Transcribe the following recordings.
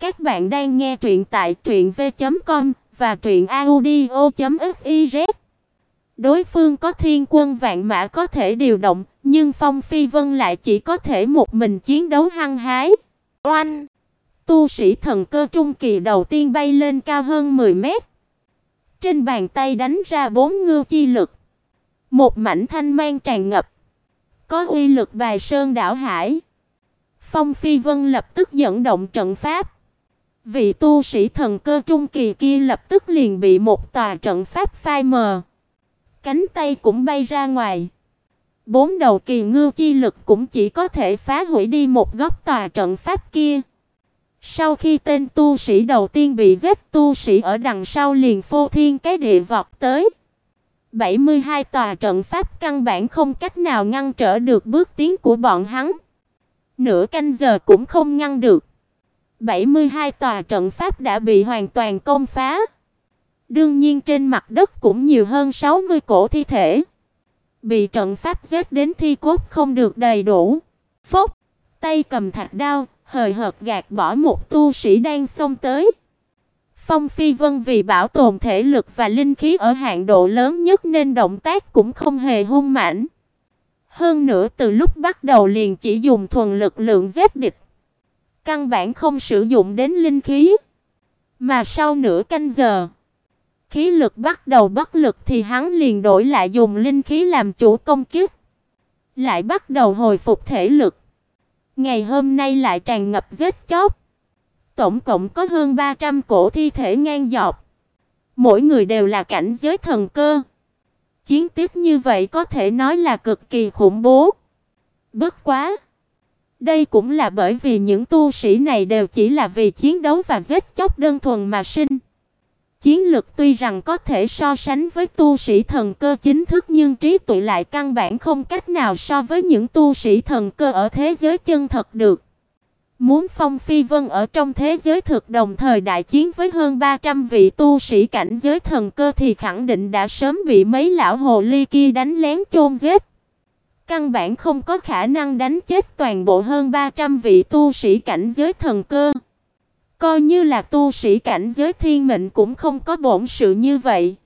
Các bạn đang nghe truyện tại truyệnv.com và truyệnaudio.fiz. Đối phương có thiên quân vạn mã có thể điều động, nhưng Phong Phi Vân lại chỉ có thể một mình chiến đấu hăng hái. Oanh! Tu sĩ thần cơ trung kỳ đầu tiên bay lên cao hơn 10 mét. Trên bàn tay đánh ra bốn ngưu chi lực. Một mảnh thanh mang tràn ngập, có uy lực bài sơn đảo hải. Phong Phi Vân lập tức dẫn động trận pháp. Vị tu sĩ thần cơ trung kỳ kia lập tức liền bị một tòa trận pháp phai mờ. Cánh tay cũng bay ra ngoài. Bốn đầu kỳ ngưu chi lực cũng chỉ có thể phá hủy đi một góc tòa trận pháp kia. Sau khi tên tu sĩ đầu tiên bị giết, tu sĩ ở đằng sau liền phô thiên cái địa vọt tới. 72 tòa trận pháp căn bản không cách nào ngăn trở được bước tiến của bọn hắn. Nửa canh giờ cũng không ngăn được. 72 tòa trận pháp đã bị hoàn toàn công phá. Đương nhiên trên mặt đất cũng nhiều hơn 60 cổ thi thể. Bị trận pháp giết đến thi cốt không được đầy đủ. Phốc, tay cầm thạch đao, hời hợt gạt bỏ một tu sĩ đang xông tới. Phong Phi Vân vì bảo tồn thể lực và linh khí ở hạn độ lớn nhất nên động tác cũng không hề hung mãnh. Hơn nữa từ lúc bắt đầu liền chỉ dùng thuần lực lượng giết địch, căn bản không sử dụng đến linh khí. Mà sau nửa canh giờ, khí lực bắt đầu bất lực thì hắn liền đổi lại dùng linh khí làm chủ công kích, lại bắt đầu hồi phục thể lực. Ngày hôm nay lại tràn ngập giết chóc. Tổng cộng có hơn 300 cổ thi thể ngang dọc. Mỗi người đều là cảnh giới thần cơ. Chiến tiếp như vậy có thể nói là cực kỳ khủng bố. Bất quá, đây cũng là bởi vì những tu sĩ này đều chỉ là vì chiến đấu và giết chóc đơn thuần mà sinh. Chiến lực tuy rằng có thể so sánh với tu sĩ thần cơ chính thức nhưng trí tuệ lại căn bản không cách nào so với những tu sĩ thần cơ ở thế giới chân thật được. Muốn Phong Phi Vân ở trong thế giới thực đồng thời đại chiến với hơn 300 vị tu sĩ cảnh giới thần cơ thì khẳng định đã sớm bị mấy lão hồ ly kia đánh lén chôn giết. Căn bản không có khả năng đánh chết toàn bộ hơn 300 vị tu sĩ cảnh giới thần cơ. Coi như là tu sĩ cảnh giới thiên mệnh cũng không có bổn sự như vậy.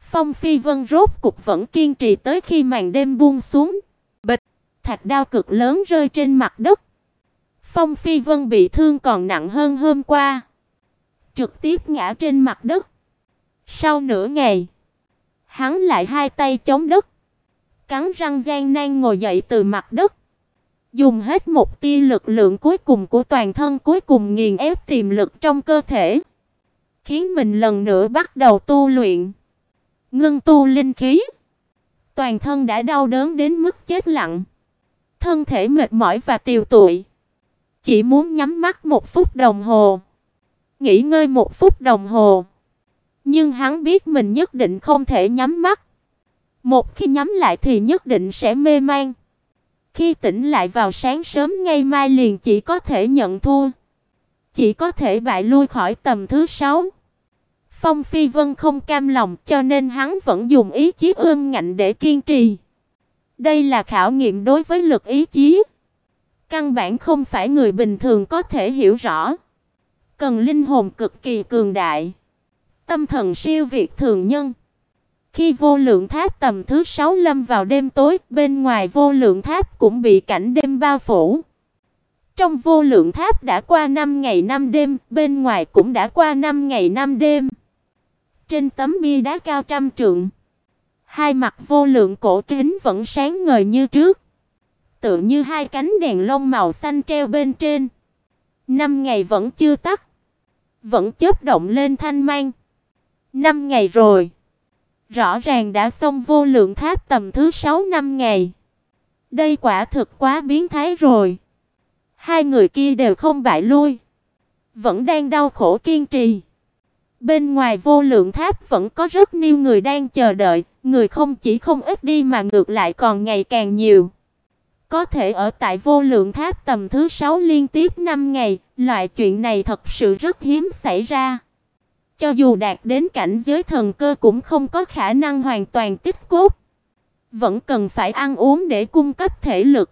Phong Phi Vân rốt cục vẫn kiên trì tới khi màn đêm buông xuống. Bịch, thạch đao cực lớn rơi trên mặt đất. Phong Phi Vân bị thương còn nặng hơn hôm qua, trực tiếp ngã trên mặt đất. Sau nửa ngày, hắn lại hai tay chống đất, cắn răng gian nan ngồi dậy từ mặt đất, dùng hết một tia lực lượng cuối cùng của toàn thân cuối cùng nghiền ép tiềm lực trong cơ thể, khiến mình lần nữa bắt đầu tu luyện, ngưng tu linh khí. Toàn thân đã đau đớn đến mức chết lặng, thân thể mệt mỏi và tiều tụy chỉ muốn nhắm mắt một phút đồng hồ, nghỉ ngơi một phút đồng hồ. Nhưng hắn biết mình nhất định không thể nhắm mắt. Một khi nhắm lại thì nhất định sẽ mê man. Khi tỉnh lại vào sáng sớm ngày mai liền chỉ có thể nhận thua, chỉ có thể bại lui khỏi tầm thứ sáu. Phong Phi Vân không cam lòng, cho nên hắn vẫn dùng ý chí ương ngạnh để kiên trì. Đây là khảo nghiệm đối với lực ý chí. Căn bản không phải người bình thường có thể hiểu rõ. Cần linh hồn cực kỳ cường đại, tâm thần siêu việt thường nhân. Khi vô lượng tháp tầm thứ 6 lâm vào đêm tối, bên ngoài vô lượng tháp cũng bị cảnh đêm bao phủ. Trong vô lượng tháp đã qua 5 ngày 5 đêm, bên ngoài cũng đã qua 5 ngày 5 đêm. Trên tấm bia đá cao trăm trượng, hai mặt vô lượng cổ kính vẫn sáng ngời như trước tựa như hai cánh đèn lông màu xanh treo bên trên. Năm ngày vẫn chưa tắt, vẫn chớp động lên thanh mang. Năm ngày rồi, rõ ràng đã xong vô lượng tháp tầm thứ 6 năm ngày. Đây quả thực quá biến thái rồi. Hai người kia đều không bại lui, vẫn đang đau khổ kiên trì. Bên ngoài vô lượng tháp vẫn có rất nhiều người đang chờ đợi, người không chỉ không ít đi mà ngược lại còn ngày càng nhiều. Có thể ở tại vô lượng tháp tầm thứ 6 liên tiếp 5 ngày, loại chuyện này thật sự rất hiếm xảy ra. Cho dù đạt đến cảnh giới thần cơ cũng không có khả năng hoàn toàn tích cốt. Vẫn cần phải ăn uống để cung cấp thể lực.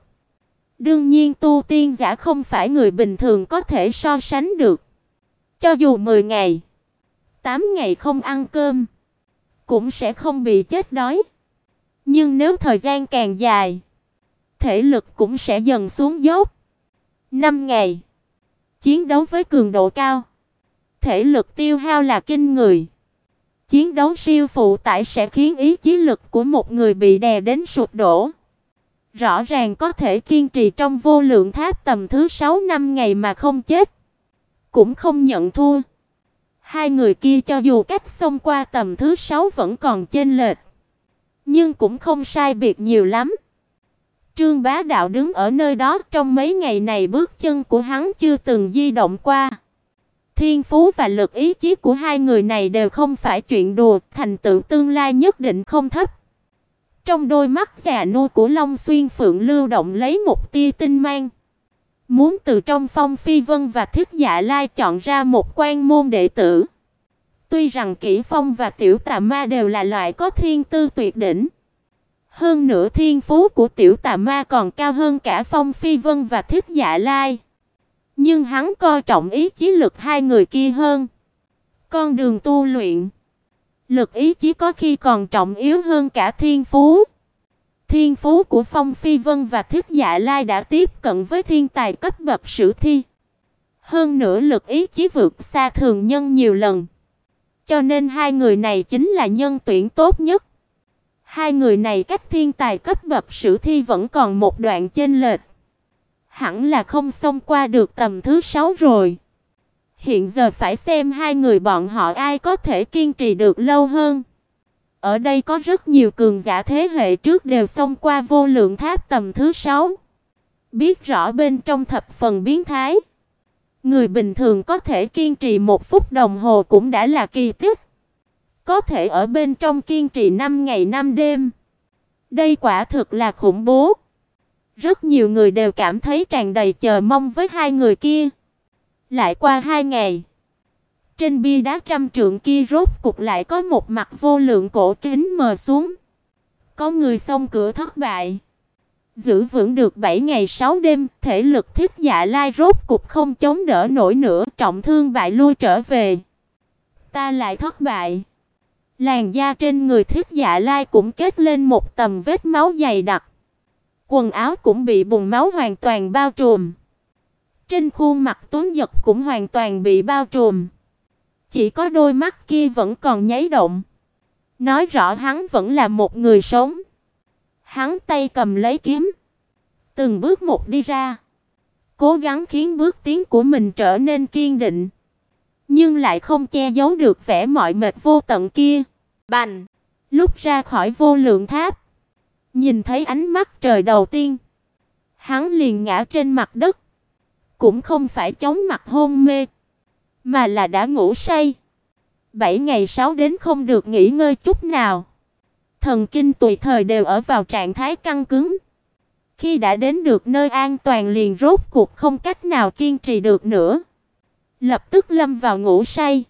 Đương nhiên tu tiên giả không phải người bình thường có thể so sánh được. Cho dù 10 ngày, 8 ngày không ăn cơm, cũng sẽ không bị chết đói. Nhưng nếu thời gian càng dài, thể lực cũng sẽ dần xuống dốc. 5 ngày, chiến đấu với cường độ cao, thể lực tiêu hao là kinh người. Chiến đấu siêu phụ tải sẽ khiến ý chí lực của một người bị đè đến sụp đổ. Rõ ràng có thể kiên trì trong vô lượng tháp tầm thứ 6 năm ngày mà không chết, cũng không nhận thua. Hai người kia cho dù cách xông qua tầm thứ 6 vẫn còn chênh lệch, nhưng cũng không sai biệt nhiều lắm. Trương Bá Đạo đứng ở nơi đó, trong mấy ngày này bước chân của hắn chưa từng di động qua. Thiên phú và lực ý chí của hai người này đều không phải chuyện đùa, thành tựu tương lai nhất định không thấp. Trong đôi mắt già nua của Long Xuyên Phượng lưu động lấy một tia tinh mang. Muốn từ trong Phong Phi Vân và Thiết Dạ Lai chọn ra một quan môn đệ tử. Tuy rằng Kỷ Phong và Tiểu Tà Ma đều là loại có thiên tư tuyệt đỉnh, hơn nữa thiên phú của Tiểu Tà Ma còn cao hơn cả Phong Phi Vân và Thiết Dạ Lai. Nhưng hắn coi trọng ý chí lực hai người kia hơn. Con đường tu luyện, lực ý chí có khi còn trọng yếu hơn cả thiên phú. Thiên phú của Phong Phi Vân và Thiết Dạ Lai đã tiếp cận với thiên tài cấp bậc sử thi. Hơn nữa lực ý chí vượt xa thường nhân nhiều lần. Cho nên hai người này chính là nhân tuyển tốt nhất. Hai người này cách thiên tài cấp bậc sử thi vẫn còn một đoạn chênh lệch hẳn là không xông qua được tầm thứ sáu rồi. Hiện giờ phải xem hai người bọn họ ai có thể kiên trì được lâu hơn. Ở đây có rất nhiều cường giả thế hệ trước đều xông qua vô lượng tháp tầm thứ sáu. Biết rõ bên trong thập phần biến thái. Người bình thường có thể kiên trì một phút đồng hồ cũng đã là kỳ tích. Có thể ở bên trong kiên trì 5 ngày 5 đêm. Đây quả thực là khủng bố. Rất nhiều người đều cảm thấy tràn đầy chờ mong với hai người kia. Lại qua hai ngày, trên bia đá trăm trượng kia rốt cục lại có một mặt vô lượng cổ kính mờ xuống. Có người xông cửa thất bại. Giữ vững được 7 ngày 6 đêm, thể lực thiết dạ lai rốt cục không chống đỡ nổi nữa, trọng thương bại lui trở về. Ta lại thất bại. Làn da trên người thiết dạ lai cũng kết lên một tầm vết máu dày đặc. Quần áo cũng bị bùn máu hoàn toàn bao trùm. Trên khuôn mặt Tuấn Dật cũng hoàn toàn bị bao trùm. Chỉ có đôi mắt kia vẫn còn nháy động. Nói rõ hắn vẫn là một người sống. Hắn tay cầm lấy kiếm, từng bước một đi ra, cố gắng khiến bước tiến của mình trở nên kiên định, nhưng lại không che giấu được vẻ mỏi mệt vô tận kia. Bành! Lúc ra khỏi vô lượng tháp, Nhìn thấy ánh mắt trời đầu tiên, hắn liền ngã trên mặt đất, cũng không phải chóng mặt hôn mê, mà là đã ngủ say. Bảy ngày sáu đến không được nghỉ ngơi chút nào. Thần kinh tùy thời đều ở vào trạng thái căng cứng. Khi đã đến được nơi an toàn liền rốt cuộc không cách nào kiên trì được nữa, lập tức lâm vào ngủ say.